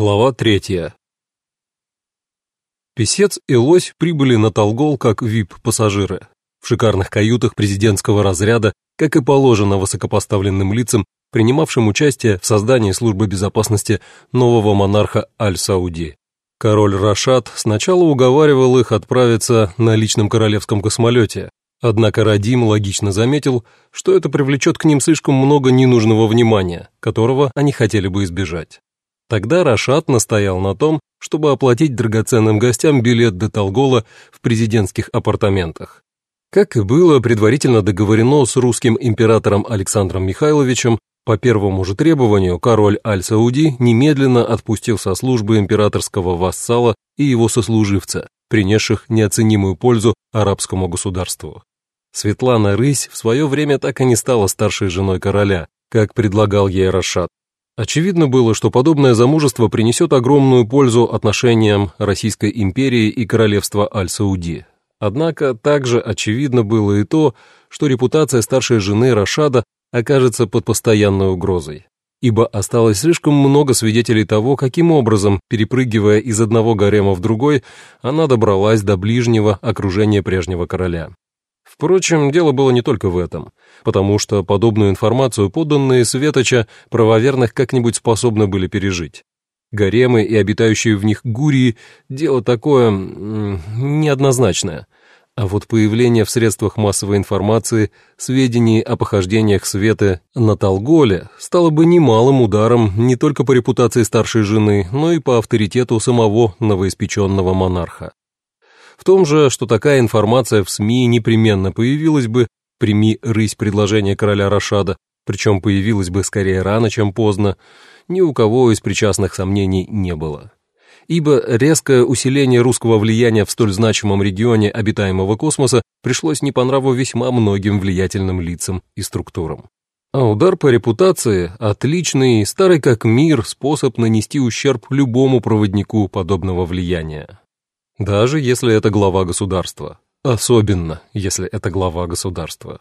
Глава третья. Песец и Лось прибыли на Толгол как вип-пассажиры. В шикарных каютах президентского разряда, как и положено высокопоставленным лицам, принимавшим участие в создании службы безопасности нового монарха Аль-Сауди. Король Рашад сначала уговаривал их отправиться на личном королевском космолете, однако Радим логично заметил, что это привлечет к ним слишком много ненужного внимания, которого они хотели бы избежать. Тогда Рашат настоял на том, чтобы оплатить драгоценным гостям билет до Толгола в президентских апартаментах. Как и было предварительно договорено с русским императором Александром Михайловичем, по первому же требованию король Аль-Сауди немедленно отпустил со службы императорского вассала и его сослуживца, принесших неоценимую пользу арабскому государству. Светлана Рысь в свое время так и не стала старшей женой короля, как предлагал ей Рашад. Очевидно было, что подобное замужество принесет огромную пользу отношениям Российской империи и королевства Аль-Сауди. Однако также очевидно было и то, что репутация старшей жены Рашада окажется под постоянной угрозой. Ибо осталось слишком много свидетелей того, каким образом, перепрыгивая из одного гарема в другой, она добралась до ближнего окружения прежнего короля. Впрочем, дело было не только в этом, потому что подобную информацию подданные Светоча правоверных как-нибудь способны были пережить. Гаремы и обитающие в них гурии – дело такое неоднозначное. А вот появление в средствах массовой информации сведений о похождениях Светы на Толголе стало бы немалым ударом не только по репутации старшей жены, но и по авторитету самого новоиспеченного монарха. В том же, что такая информация в СМИ непременно появилась бы, прими рысь предложение короля Рашада, причем появилась бы скорее рано, чем поздно, ни у кого из причастных сомнений не было. Ибо резкое усиление русского влияния в столь значимом регионе обитаемого космоса пришлось не по нраву весьма многим влиятельным лицам и структурам. А удар по репутации – отличный, старый как мир, способ нанести ущерб любому проводнику подобного влияния. Даже если это глава государства. Особенно, если это глава государства.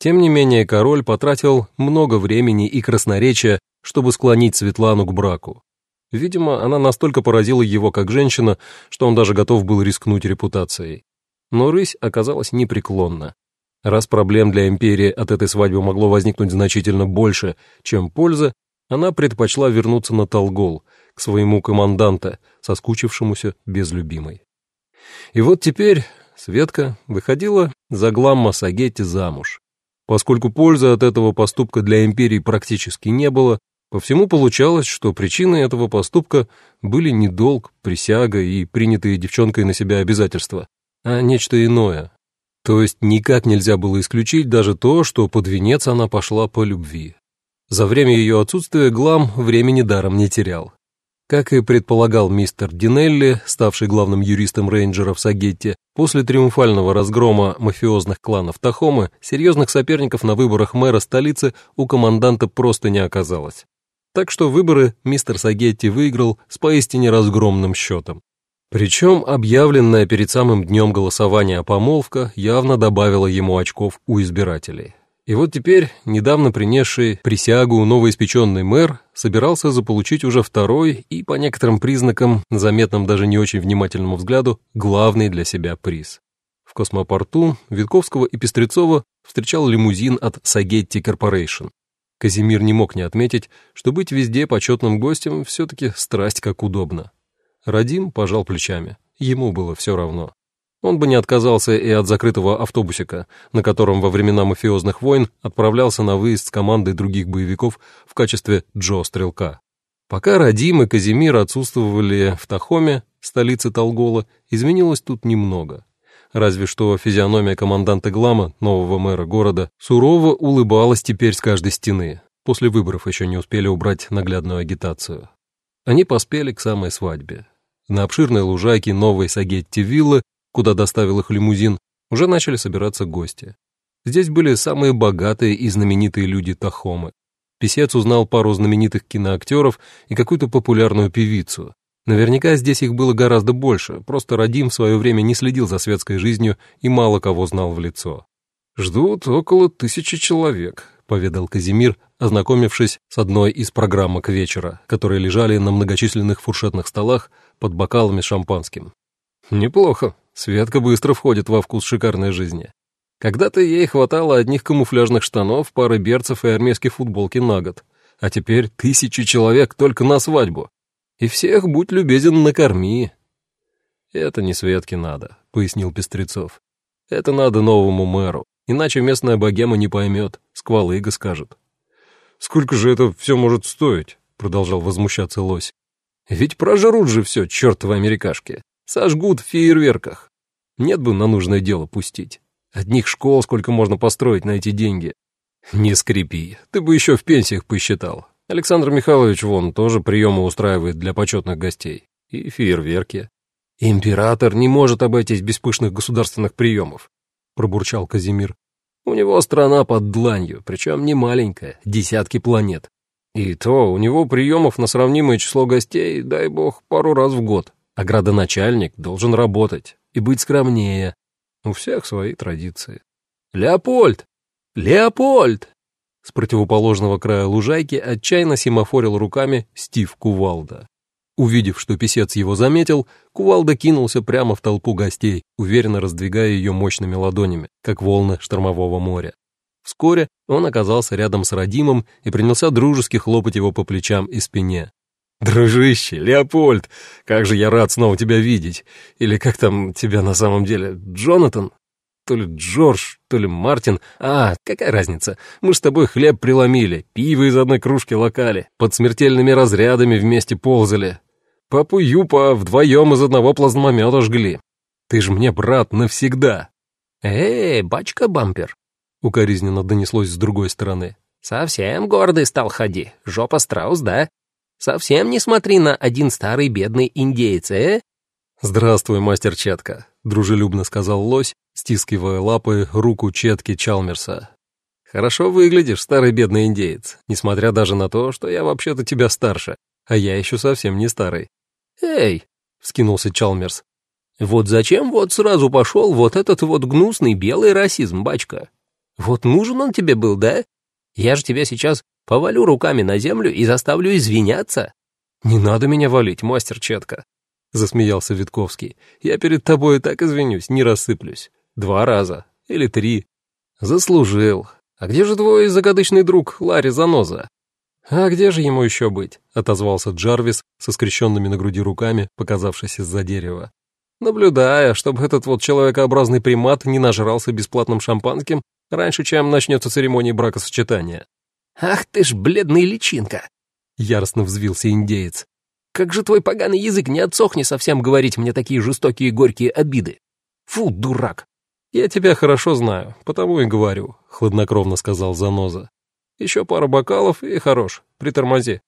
Тем не менее, король потратил много времени и красноречия, чтобы склонить Светлану к браку. Видимо, она настолько поразила его как женщина, что он даже готов был рискнуть репутацией. Но рысь оказалась непреклонна. Раз проблем для империи от этой свадьбы могло возникнуть значительно больше, чем польза, она предпочла вернуться на Толгол, к своему команданта, соскучившемуся без любимой. И вот теперь Светка выходила за Гламма Сагетти замуж. Поскольку пользы от этого поступка для империи практически не было, по всему получалось, что причиной этого поступка были не долг, присяга и принятые девчонкой на себя обязательства, а нечто иное. То есть никак нельзя было исключить даже то, что под венец она пошла по любви. За время ее отсутствия Глам времени даром не терял. Как и предполагал мистер Динелли, ставший главным юристом рейнджеров Сагетти, после триумфального разгрома мафиозных кланов Тахомы, серьезных соперников на выборах мэра столицы у команданта просто не оказалось. Так что выборы мистер Сагетти выиграл с поистине разгромным счетом. Причем объявленная перед самым днем голосования помолвка явно добавила ему очков у избирателей. И вот теперь, недавно принесший присягу новоиспеченный мэр, собирался заполучить уже второй и, по некоторым признакам, заметным даже не очень внимательному взгляду, главный для себя приз. В космопорту Витковского и Пестрецова встречал лимузин от Сагетти Корпорейшн. Казимир не мог не отметить, что быть везде почетным гостем все-таки страсть как удобно. Радим пожал плечами, ему было все равно. Он бы не отказался и от закрытого автобусика, на котором во времена мафиозных войн отправлялся на выезд с командой других боевиков в качестве Джо-стрелка. Пока Радим и Казимир отсутствовали в Тахоме, столице Толгола, изменилось тут немного. Разве что физиономия команданта Глама, нового мэра города, сурово улыбалась теперь с каждой стены. После выборов еще не успели убрать наглядную агитацию. Они поспели к самой свадьбе. На обширной лужайке новой Сагетти-виллы куда доставил их лимузин, уже начали собираться гости. Здесь были самые богатые и знаменитые люди Тахомы. Песец узнал пару знаменитых киноактеров и какую-то популярную певицу. Наверняка здесь их было гораздо больше, просто Радим в свое время не следил за светской жизнью и мало кого знал в лицо. «Ждут около тысячи человек», — поведал Казимир, ознакомившись с одной из программок вечера, которые лежали на многочисленных фуршетных столах под бокалами с шампанским. «Неплохо. Светка быстро входит во вкус шикарной жизни. Когда-то ей хватало одних камуфляжных штанов, пары берцев и армейской футболки на год. А теперь тысячи человек только на свадьбу. И всех, будь любезен, накорми». «Это не Светке надо», — пояснил Пестрецов. «Это надо новому мэру, иначе местная богема не поймет, сквалыга скажет». «Сколько же это все может стоить?» — продолжал возмущаться лось. «Ведь прожрут же все, чертовы америкашки. Сожгут в фейерверках. Нет бы на нужное дело пустить. Одних школ сколько можно построить на эти деньги. Не скрипи, ты бы еще в пенсиях посчитал. Александр Михайлович вон тоже приемы устраивает для почетных гостей. И фейерверки. Император не может обойтись без пышных государственных приемов, пробурчал Казимир. У него страна под дланью, причем не маленькая, десятки планет. И то у него приемов на сравнимое число гостей, дай бог, пару раз в год. А градоначальник должен работать и быть скромнее. У всех свои традиции. «Леопольд! Леопольд!» С противоположного края лужайки отчаянно семафорил руками Стив Кувалда. Увидев, что писец его заметил, Кувалда кинулся прямо в толпу гостей, уверенно раздвигая ее мощными ладонями, как волны штормового моря. Вскоре он оказался рядом с Радимом и принялся дружески хлопать его по плечам и спине. «Дружище, Леопольд, как же я рад снова тебя видеть! Или как там тебя на самом деле, Джонатан? То ли Джордж, то ли Мартин. А, какая разница? Мы с тобой хлеб преломили, пиво из одной кружки локали, под смертельными разрядами вместе ползали. Папу Юпа вдвоем из одного плазмомета жгли. Ты ж мне брат навсегда!» «Эй, бачка-бампер!» — укоризненно донеслось с другой стороны. «Совсем гордый стал ходи, жопа страус, да?» Совсем не смотри на один старый бедный индейец, э?» «Здравствуй, мастер Четка», — дружелюбно сказал лось, стискивая лапы руку Четки Чалмерса. «Хорошо выглядишь, старый бедный индеец, несмотря даже на то, что я вообще-то тебя старше, а я еще совсем не старый». «Эй!» — вскинулся Чалмерс. «Вот зачем вот сразу пошел вот этот вот гнусный белый расизм, бачка? Вот нужен он тебе был, да? Я же тебя сейчас Повалю руками на землю и заставлю извиняться. Не надо меня валить, мастер Четко, засмеялся Витковский. Я перед тобой так извинюсь, не рассыплюсь. Два раза или три. Заслужил. А где же твой загадочный друг Ларри Заноза? А где же ему еще быть? отозвался Джарвис со скрещенными на груди руками, показавшись из-за дерева. Наблюдая, чтобы этот вот человекообразный примат не нажрался бесплатным шампанским раньше, чем начнется церемония бракосочетания. «Ах ты ж бледный личинка!» — яростно взвился индеец. «Как же твой поганый язык не отсохни совсем говорить мне такие жестокие горькие обиды? Фу, дурак!» «Я тебя хорошо знаю, потому и говорю», — хладнокровно сказал Заноза. «Еще пара бокалов и хорош, притормози.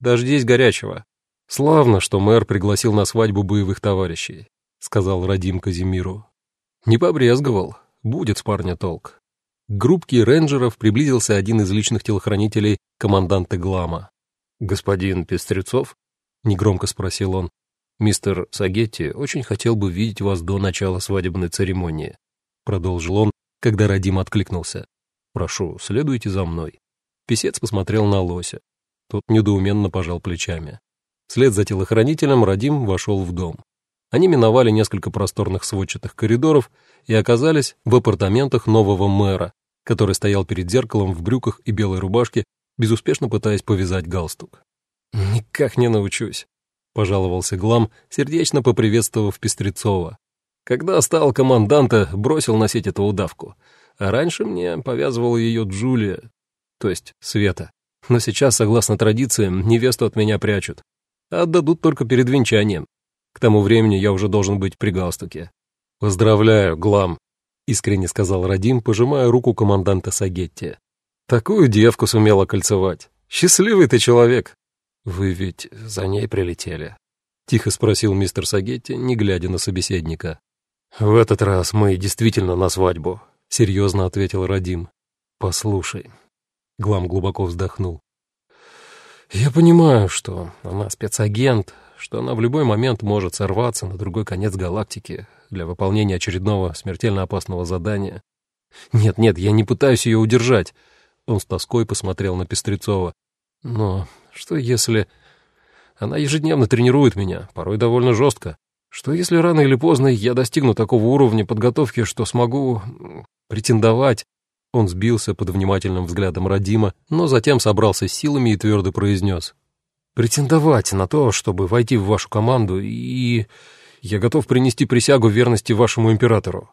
Дождись горячего». «Славно, что мэр пригласил на свадьбу боевых товарищей», — сказал Радим Казимиру. «Не побрезговал, будет с парня толк». К группке рейнджеров приблизился один из личных телохранителей команданта Глама. «Господин Пестрецов?» — негромко спросил он. «Мистер Сагетти очень хотел бы видеть вас до начала свадебной церемонии», — продолжил он, когда Радим откликнулся. «Прошу, следуйте за мной». Песец посмотрел на лося. Тот недоуменно пожал плечами. Вслед за телохранителем Радим вошел в дом. Они миновали несколько просторных сводчатых коридоров и оказались в апартаментах нового мэра, который стоял перед зеркалом в брюках и белой рубашке, безуспешно пытаясь повязать галстук. «Никак не научусь», — пожаловался Глам, сердечно поприветствовав Пестрецова. «Когда стал команданта, бросил носить эту удавку, а раньше мне повязывала ее Джулия, то есть Света. Но сейчас, согласно традициям, невесту от меня прячут. Отдадут только перед венчанием. К тому времени я уже должен быть при галстуке. Поздравляю, Глам, — искренне сказал Радим, пожимая руку команданта Сагетти. «Такую девку сумела кольцевать. Счастливый ты человек!» «Вы ведь за ней прилетели?» — тихо спросил мистер Сагетти, не глядя на собеседника. «В этот раз мы действительно на свадьбу», — серьезно ответил Радим. «Послушай». Глам глубоко вздохнул. «Я понимаю, что она спецагент, что она в любой момент может сорваться на другой конец галактики для выполнения очередного смертельно опасного задания. Нет, нет, я не пытаюсь ее удержать. Он с тоской посмотрел на Пестрецова. «Но что если...» Она ежедневно тренирует меня, порой довольно жестко. Что если рано или поздно я достигну такого уровня подготовки, что смогу претендовать? Он сбился под внимательным взглядом Радима, но затем собрался силами и твердо произнес. «Претендовать на то, чтобы войти в вашу команду, и я готов принести присягу верности вашему императору».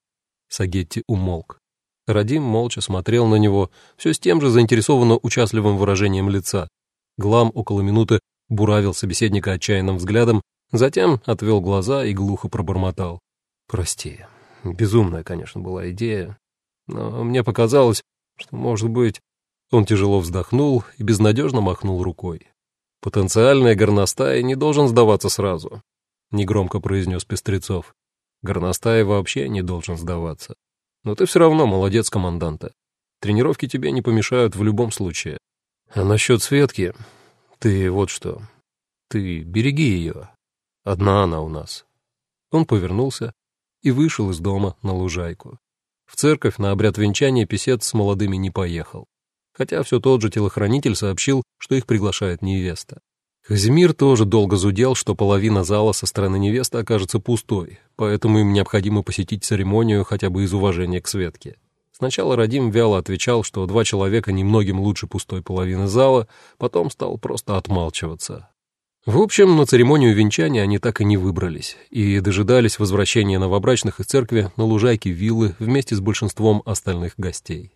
Сагетти умолк. Радим молча смотрел на него, все с тем же заинтересованно участливым выражением лица. Глам около минуты буравил собеседника отчаянным взглядом, затем отвел глаза и глухо пробормотал. «Прости, безумная, конечно, была идея, но мне показалось, что, может быть...» Он тяжело вздохнул и безнадежно махнул рукой. «Потенциальный горностай не должен сдаваться сразу», — негромко произнес Пестрецов. «Горностай вообще не должен сдаваться. Но ты все равно молодец, команданта. Тренировки тебе не помешают в любом случае. А насчет Светки, ты вот что. Ты береги ее. Одна она у нас. Он повернулся и вышел из дома на лужайку. В церковь на обряд венчания писец с молодыми не поехал. Хотя все тот же телохранитель сообщил, что их приглашает невеста. Казимир тоже долго зудел, что половина зала со стороны невесты окажется пустой, поэтому им необходимо посетить церемонию хотя бы из уважения к Светке. Сначала Радим вяло отвечал, что два человека немногим лучше пустой половины зала, потом стал просто отмалчиваться. В общем, на церемонию венчания они так и не выбрались и дожидались возвращения новобрачных из церкви на лужайке виллы вместе с большинством остальных гостей.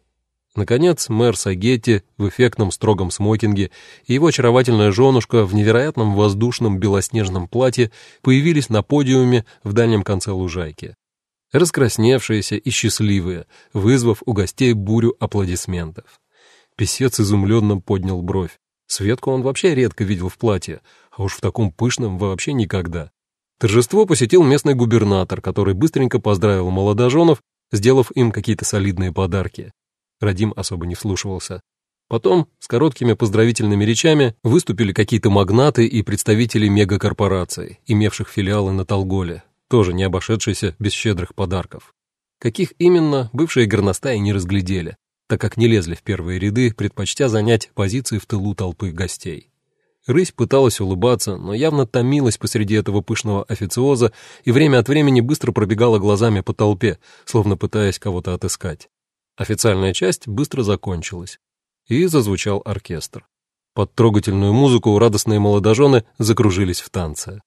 Наконец, мэр Сагетти в эффектном строгом смокинге и его очаровательная женушка в невероятном воздушном белоснежном платье появились на подиуме в дальнем конце лужайки раскрасневшиеся и счастливые, вызвав у гостей бурю аплодисментов. Песец изумленно поднял бровь. Светку он вообще редко видел в платье, а уж в таком пышном вообще никогда. Торжество посетил местный губернатор, который быстренько поздравил молодоженов, сделав им какие-то солидные подарки. Радим особо не вслушивался. Потом с короткими поздравительными речами выступили какие-то магнаты и представители мегакорпораций, имевших филиалы на Толголе, тоже не обошедшийся без щедрых подарков. Каких именно, бывшие горностаи не разглядели, так как не лезли в первые ряды, предпочтя занять позиции в тылу толпы гостей. Рысь пыталась улыбаться, но явно томилась посреди этого пышного официоза и время от времени быстро пробегала глазами по толпе, словно пытаясь кого-то отыскать. Официальная часть быстро закончилась. И зазвучал оркестр. Под трогательную музыку радостные молодожены закружились в танце.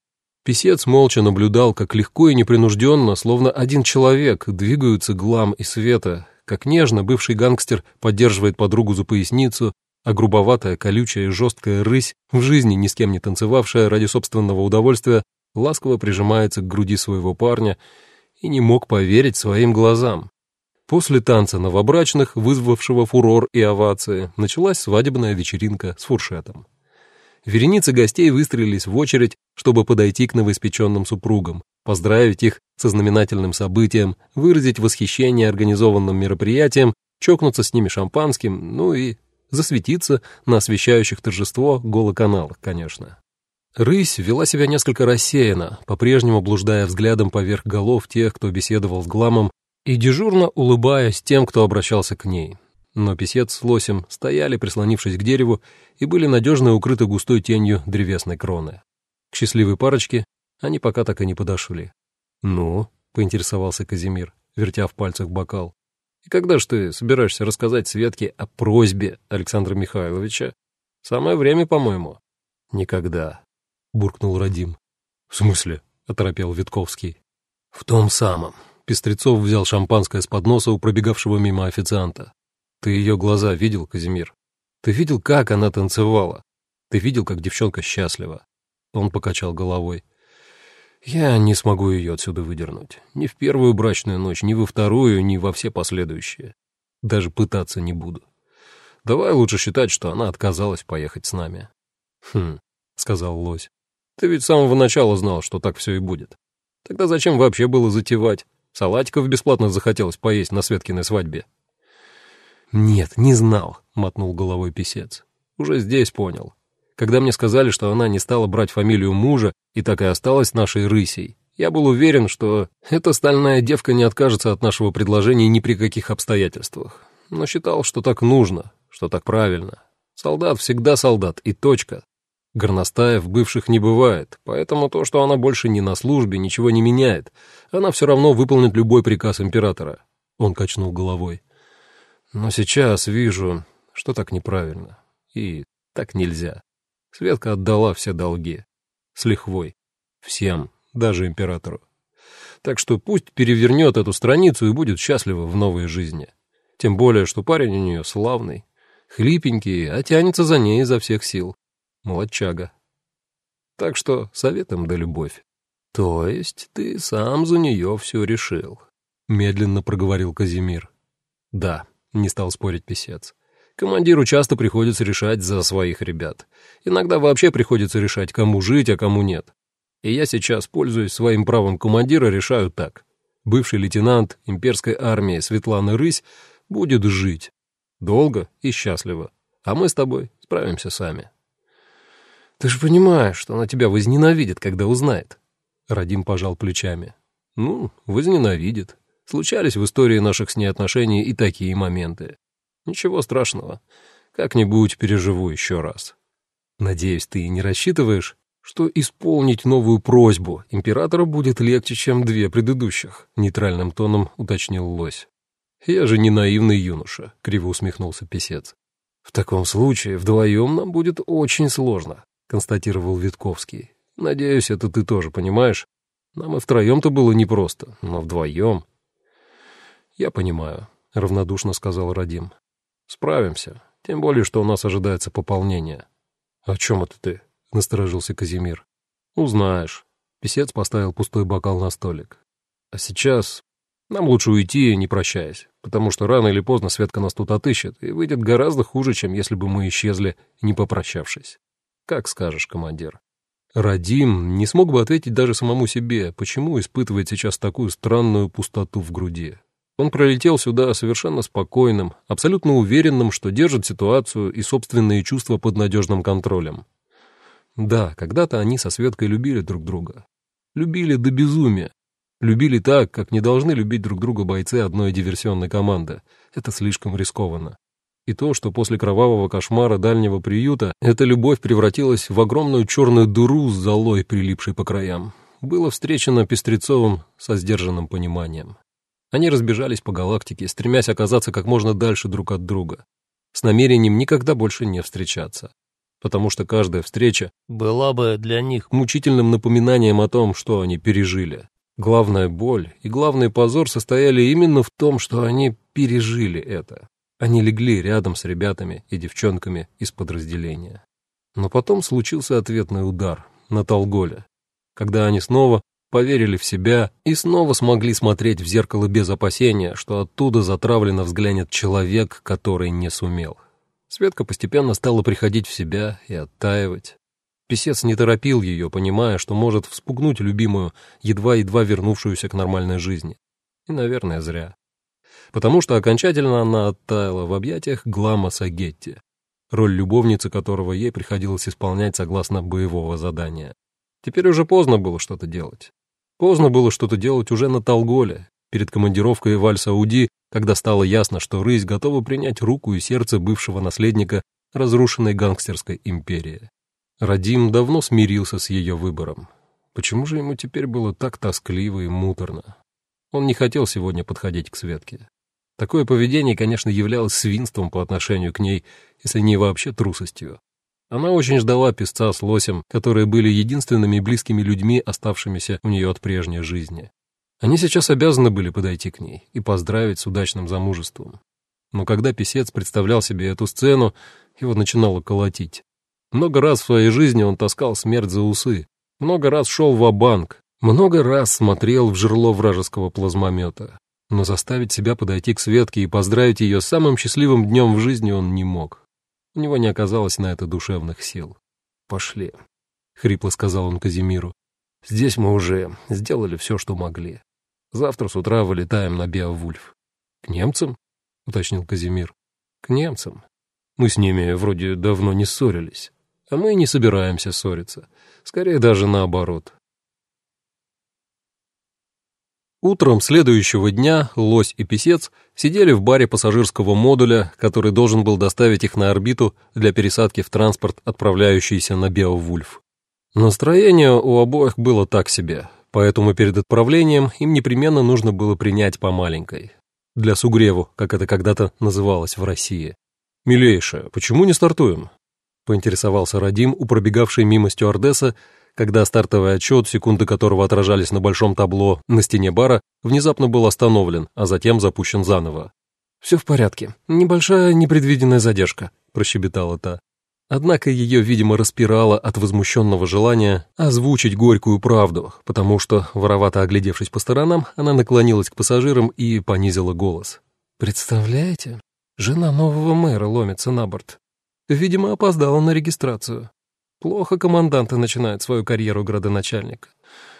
Песец молча наблюдал, как легко и непринужденно, словно один человек, двигаются Глам и Света, как нежно бывший гангстер поддерживает подругу за поясницу, а грубоватая, колючая и жесткая рысь, в жизни ни с кем не танцевавшая ради собственного удовольствия, ласково прижимается к груди своего парня и не мог поверить своим глазам. После танца новобрачных, вызвавшего фурор и овации, началась свадебная вечеринка с фуршетом. Вереницы гостей выстроились в очередь, чтобы подойти к новоиспеченным супругам, поздравить их со знаменательным событием, выразить восхищение организованным мероприятием, чокнуться с ними шампанским, ну и засветиться на освещающих торжество голоканалах, конечно. Рысь вела себя несколько рассеянно, по-прежнему блуждая взглядом поверх голов тех, кто беседовал с Гламом, и дежурно улыбаясь тем, кто обращался к ней но писец с лосем стояли, прислонившись к дереву, и были надежно укрыты густой тенью древесной кроны. К счастливой парочке они пока так и не подошли. «Ну?» — поинтересовался Казимир, вертя в пальцах бокал. «И когда ж ты собираешься рассказать Светке о просьбе Александра Михайловича? Самое время, по-моему». «Никогда», — буркнул Радим. «В смысле?» — оторопел Витковский. «В том самом». Пестрецов взял шампанское с подноса у пробегавшего мимо официанта. Ты ее глаза видел, Казимир? Ты видел, как она танцевала? Ты видел, как девчонка счастлива?» Он покачал головой. «Я не смогу ее отсюда выдернуть. Ни в первую брачную ночь, ни во вторую, ни во все последующие. Даже пытаться не буду. Давай лучше считать, что она отказалась поехать с нами». «Хм», — сказал Лось. «Ты ведь с самого начала знал, что так все и будет. Тогда зачем вообще было затевать? Салатиков бесплатно захотелось поесть на Светкиной свадьбе». «Нет, не знал», — мотнул головой писец. «Уже здесь понял. Когда мне сказали, что она не стала брать фамилию мужа и так и осталась нашей рысей, я был уверен, что эта стальная девка не откажется от нашего предложения ни при каких обстоятельствах. Но считал, что так нужно, что так правильно. Солдат всегда солдат, и точка. Горностаев бывших не бывает, поэтому то, что она больше не на службе, ничего не меняет. Она все равно выполнит любой приказ императора. Он качнул головой. Но сейчас вижу, что так неправильно. И так нельзя. Светка отдала все долги. С лихвой. Всем, даже императору. Так что пусть перевернет эту страницу и будет счастлива в новой жизни. Тем более, что парень у нее славный, хлипенький, а тянется за ней изо всех сил. Молодчага. Так что советом да любовь. То есть ты сам за нее все решил? Медленно проговорил Казимир. Да, не стал спорить писец. Командиру часто приходится решать за своих ребят. Иногда вообще приходится решать, кому жить, а кому нет. И я сейчас, пользуясь своим правом командира, решаю так. Бывший лейтенант имперской армии Светлана Рысь будет жить. Долго и счастливо. А мы с тобой справимся сами. Ты же понимаешь, что она тебя возненавидит, когда узнает. Радим пожал плечами. Ну, возненавидит. Случались в истории наших с ней отношений и такие моменты. Ничего страшного. Как-нибудь переживу еще раз. Надеюсь, ты не рассчитываешь, что исполнить новую просьбу императора будет легче, чем две предыдущих, нейтральным тоном уточнил лось. «Я же не наивный юноша», — криво усмехнулся писец. «В таком случае вдвоем нам будет очень сложно», — констатировал Витковский. «Надеюсь, это ты тоже понимаешь. Нам и втроем-то было непросто, но вдвоем...» «Я понимаю», — равнодушно сказал Радим. «Справимся, тем более, что у нас ожидается пополнение». «О чем это ты?» — насторожился Казимир. «Узнаешь». Песец поставил пустой бокал на столик. «А сейчас нам лучше уйти, не прощаясь, потому что рано или поздно Светка нас тут отыщет, и выйдет гораздо хуже, чем если бы мы исчезли, не попрощавшись. Как скажешь, командир. Радим не смог бы ответить даже самому себе, почему испытывает сейчас такую странную пустоту в груди. Он пролетел сюда совершенно спокойным, абсолютно уверенным, что держит ситуацию и собственные чувства под надежным контролем. Да, когда-то они со Светкой любили друг друга. Любили до безумия, Любили так, как не должны любить друг друга бойцы одной диверсионной команды. Это слишком рискованно. И то, что после кровавого кошмара дальнего приюта эта любовь превратилась в огромную черную дыру с золой, прилипшей по краям, было встречено Пестрецовым со сдержанным пониманием. Они разбежались по галактике, стремясь оказаться как можно дальше друг от друга, с намерением никогда больше не встречаться. Потому что каждая встреча была бы для них мучительным напоминанием о том, что они пережили. Главная боль и главный позор состояли именно в том, что они пережили это. Они легли рядом с ребятами и девчонками из подразделения. Но потом случился ответный удар на Толголе, когда они снова поверили в себя и снова смогли смотреть в зеркало без опасения, что оттуда затравленно взглянет человек, который не сумел. Светка постепенно стала приходить в себя и оттаивать. Песец не торопил ее, понимая, что может вспугнуть любимую, едва-едва вернувшуюся к нормальной жизни. И, наверное, зря. Потому что окончательно она оттаяла в объятиях Глама Сагетти, роль любовницы которого ей приходилось исполнять согласно боевого задания. Теперь уже поздно было что-то делать. Поздно было что-то делать уже на Толголе, перед командировкой в Аль-Сауди, когда стало ясно, что Рысь готова принять руку и сердце бывшего наследника разрушенной гангстерской империи. Радим давно смирился с ее выбором. Почему же ему теперь было так тоскливо и муторно? Он не хотел сегодня подходить к Светке. Такое поведение, конечно, являлось свинством по отношению к ней, если не вообще трусостью. Она очень ждала песца с лосем, которые были единственными близкими людьми, оставшимися у нее от прежней жизни. Они сейчас обязаны были подойти к ней и поздравить с удачным замужеством. Но когда писец представлял себе эту сцену, его начинало колотить. Много раз в своей жизни он таскал смерть за усы, много раз шел в банк много раз смотрел в жерло вражеского плазмомета. Но заставить себя подойти к Светке и поздравить ее самым счастливым днем в жизни он не мог. У него не оказалось на это душевных сил. «Пошли», — хрипло сказал он Казимиру. «Здесь мы уже сделали все, что могли. Завтра с утра вылетаем на Беовульф». «К немцам?» — уточнил Казимир. «К немцам. Мы с ними вроде давно не ссорились». А мы не собираемся ссориться. Скорее даже наоборот. Утром следующего дня Лось и Песец сидели в баре пассажирского модуля, который должен был доставить их на орбиту для пересадки в транспорт, отправляющийся на Беовульф. Настроение у обоих было так себе, поэтому перед отправлением им непременно нужно было принять по маленькой. Для сугреву, как это когда-то называлось в России. «Милейшая, почему не стартуем?» — поинтересовался Радим у пробегавшей мимо стюардесса, когда стартовый отчет, секунды которого отражались на большом табло на стене бара, внезапно был остановлен, а затем запущен заново. «Все в порядке. Небольшая непредвиденная задержка», — прощебетала та. Однако ее, видимо, распирало от возмущенного желания озвучить горькую правду, потому что, воровато оглядевшись по сторонам, она наклонилась к пассажирам и понизила голос. «Представляете? Жена нового мэра ломится на борт. Видимо, опоздала на регистрацию. Плохо команданты начинают свою карьеру градоначальника.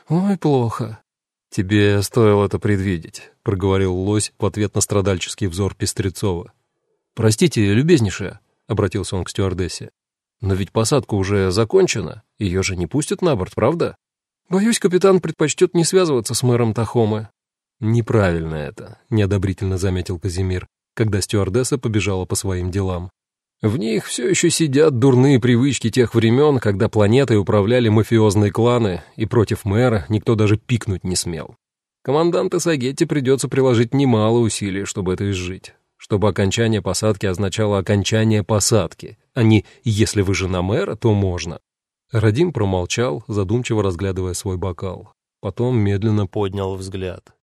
Ой, плохо. Тебе стоило это предвидеть, проговорил лось в ответ на страдальческий взор Пестрецова. Простите, любезнейшая, обратился он к стюардессе. Но ведь посадка уже закончена, ее же не пустят на борт, правда? Боюсь, капитан предпочтет не связываться с мэром Тахомы. Неправильно это, неодобрительно заметил Казимир, когда стюардесса побежала по своим делам. В них все еще сидят дурные привычки тех времен, когда планетой управляли мафиозные кланы, и против мэра никто даже пикнуть не смел. Команданта Сагетти придется приложить немало усилий, чтобы это изжить. Чтобы окончание посадки означало окончание посадки, а не «если вы жена мэра, то можно». Радим промолчал, задумчиво разглядывая свой бокал. Потом медленно поднял взгляд.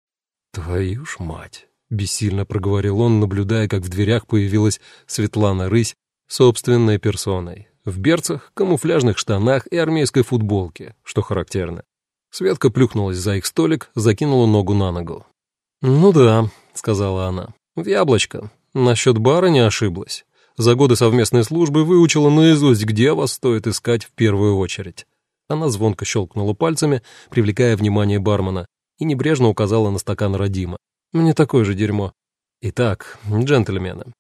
«Твою ж мать!» — бессильно проговорил он, наблюдая, как в дверях появилась Светлана Рысь собственной персоной, в берцах, камуфляжных штанах и армейской футболке, что характерно. Светка плюхнулась за их столик, закинула ногу на ногу. «Ну да», — сказала она, — «в яблочко. Насчет бара не ошиблась. За годы совместной службы выучила наизусть, где вас стоит искать в первую очередь». Она звонко щелкнула пальцами, привлекая внимание бармена, и небрежно указала на стакан Родима. «Мне такое же дерьмо. Итак, джентльмены,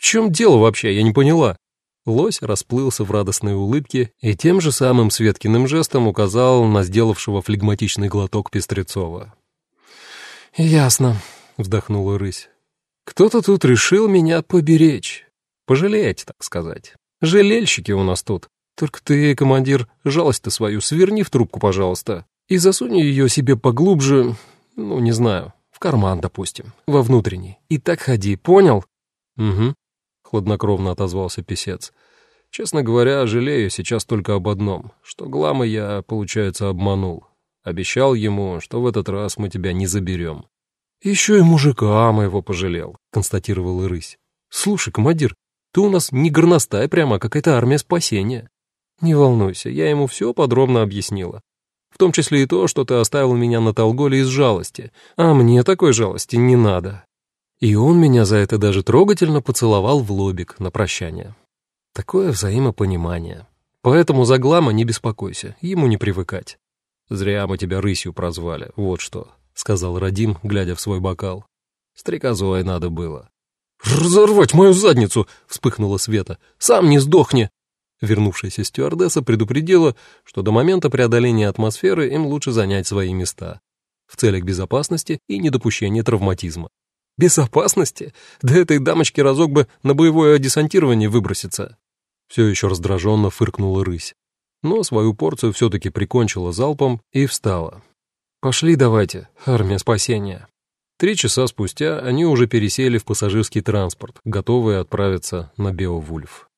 в чем дело вообще, я не поняла?» Лось расплылся в радостной улыбке и тем же самым Светкиным жестом указал на сделавшего флегматичный глоток Пестрецова. «Ясно», — вздохнула рысь. «Кто-то тут решил меня поберечь. Пожалеть, так сказать. Жалельщики у нас тут. Только ты, командир, жалость-то свою сверни в трубку, пожалуйста, и засунь ее себе поглубже, ну, не знаю, в карман, допустим, во внутренний. И так ходи, понял?» «Угу», хладнокровно отозвался писец. Честно говоря, жалею сейчас только об одном, что Глама я, получается, обманул. Обещал ему, что в этот раз мы тебя не заберем. Еще и мужика моего пожалел, констатировал Ирысь. Слушай, командир, ты у нас не горностай прямо, а какая-то армия спасения. Не волнуйся, я ему все подробно объяснила. В том числе и то, что ты оставил меня на Толголе из жалости. А мне такой жалости не надо. И он меня за это даже трогательно поцеловал в лобик на прощание. Такое взаимопонимание. Поэтому за Глама не беспокойся, ему не привыкать. Зря мы тебя рысью прозвали, вот что, — сказал Радим, глядя в свой бокал. Стрекозой надо было. «Разорвать мою задницу!» — вспыхнула Света. «Сам не сдохни!» Вернувшаяся стюардесса предупредила, что до момента преодоления атмосферы им лучше занять свои места в целях безопасности и недопущения травматизма. Безопасности? Да этой дамочке разок бы на боевое десантирование выброситься. Все еще раздраженно фыркнула рысь. Но свою порцию все-таки прикончила залпом и встала. «Пошли давайте, армия спасения». Три часа спустя они уже пересели в пассажирский транспорт, готовые отправиться на Беовульф.